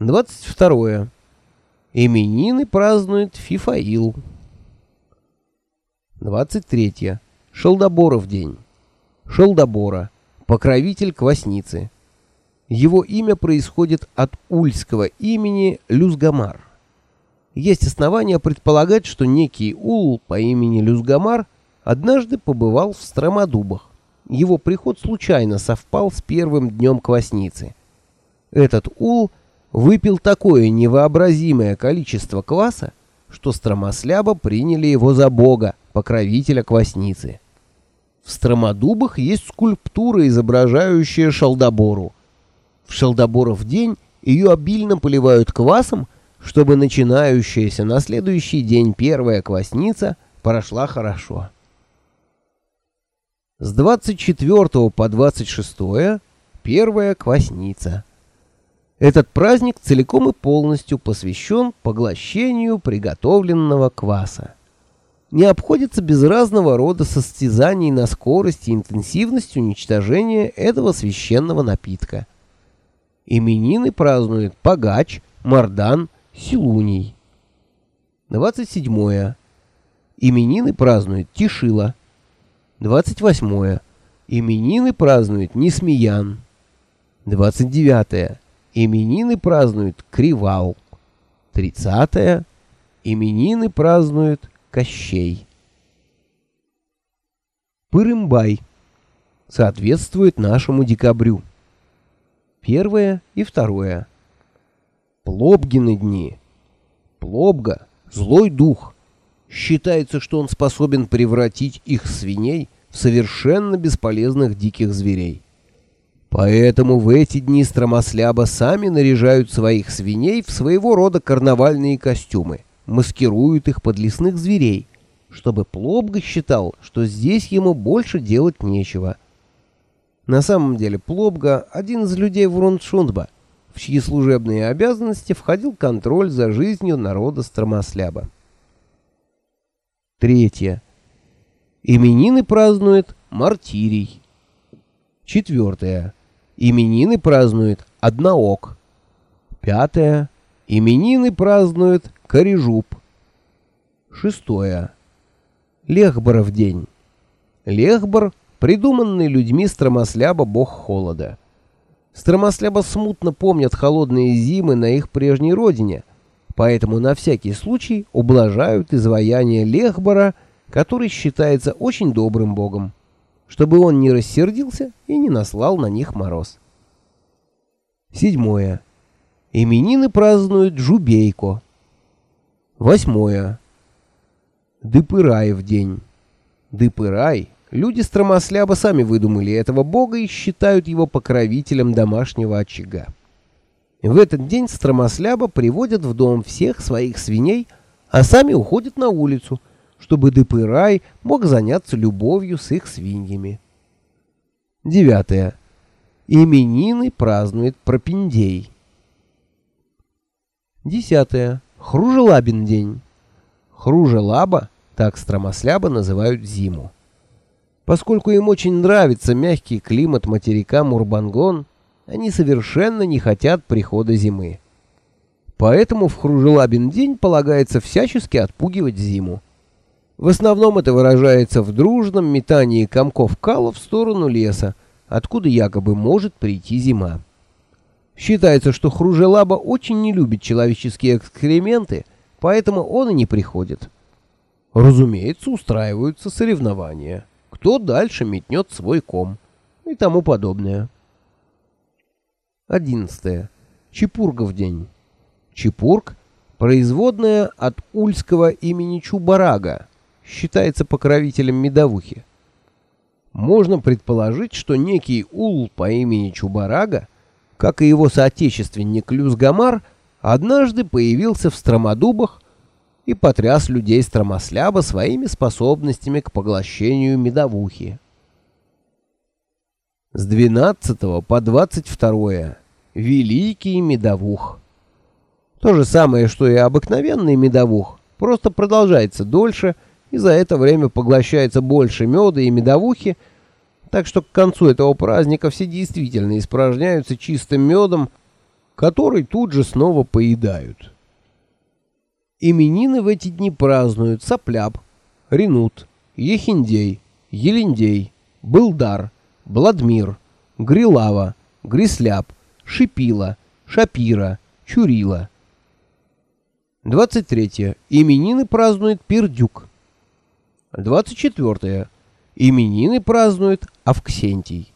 22. Именины празднует Фифаил. 23. Шелдоборов день. Шелдобора. Покровитель квасницы. Его имя происходит от ульского имени Люзгамар. Есть основания предполагать, что некий ул по имени Люзгамар однажды побывал в Стромодубах. Его приход случайно совпал с первым днем квасницы. Этот ул выпил такое невообразимое количество кваса, что стромосляба приняли его за бога, покровителя квасницы. В Стромодубах есть скульптура, изображающая Шалдобору. В Шалдоборов день ее обильно поливают квасом, чтобы начинающаяся на следующий день первая квасница прошла хорошо. С 24 по 26 первая квасница. Этот праздник целиком и полностью посвящен поглощению приготовленного кваса. Не обходится без разного рода состязаний на скорость и интенсивность уничтожения этого священного напитка. Именины празднуют Погач, Мардан, Силуний. 27. Именины празднует Тишила. 28. Именины празднует Несмеян. 29. Именины празднует Кривал. 30. Именины празднует Кощей. Пырымбай. Соответствует нашему декабрю. Первое и второе. Плобгины дни. Плобга — злой дух. Считается, что он способен превратить их свиней в совершенно бесполезных диких зверей. Поэтому в эти дни стромосляба сами наряжают своих свиней в своего рода карнавальные костюмы, маскируют их под лесных зверей, чтобы Плобга считал, что здесь ему больше делать нечего. На самом деле Плобга — один из людей Вроншундба, в чьи служебные обязанности входил контроль за жизнью народа стромосляба. Третье. Именины празднует Мартирий. Четвертое. Именины празднует Одноок. Пятое. Именины празднует Корежуб. Шестое. Лехборов день. Лехбор — придуманный людьми стромосляба бог холода. Стромосляба смутно помнят холодные зимы на их прежней родине, поэтому на всякий случай ублажают изваяние Лехбора, который считается очень добрым богом чтобы он не рассердился и не наслал на них мороз. Седьмое. Именины празднуют Жубейко. Восьмое. Дыпыраев день. Дыпырай. Люди стромосляба сами выдумали этого бога и считают его покровителем домашнего очага. В этот день стромосляба приводят в дом всех своих свиней, а сами уходят на улицу, чтобы Дыпырай мог заняться любовью с их свиньями. Девятое. Именины празднует Пропиндей. Десятое. Хружелабин день. Хружелаба, так стромосляба называют зиму. Поскольку им очень нравится мягкий климат материка Мурбангон, они совершенно не хотят прихода зимы. Поэтому в Хружелабин день полагается всячески отпугивать зиму. В основном это выражается в дружном метании комков кала в сторону леса, откуда якобы может прийти зима. Считается, что Хружелаба очень не любит человеческие экскременты, поэтому он и не приходит. Разумеется, устраиваются соревнования. Кто дальше метнет свой ком и тому подобное. 11. Чепургов день. Чепург – производная от ульского имени Чубарага, считается покровителем медовухи. Можно предположить, что некий ул по имени Чубарага, как и его соотечественник Люзгамар, однажды появился в Стромодубах и потряс людей Стромосляба своими способностями к поглощению медовухи. С 12 по 22 Великий медовух. То же самое, что и обыкновенный медовух, просто продолжается дольше – и за это время поглощается больше меда и медовухи, так что к концу этого праздника все действительно испражняются чистым медом, который тут же снова поедают. Именины в эти дни празднуют Сопляп, Ренут, Ехиндей, Елендей, Былдар, Бладмир, Грилава, Грисляп, Шипила, Шапира, Чурила. 23. Именины празднует Пердюк. 24. Именины празднует Авксентий.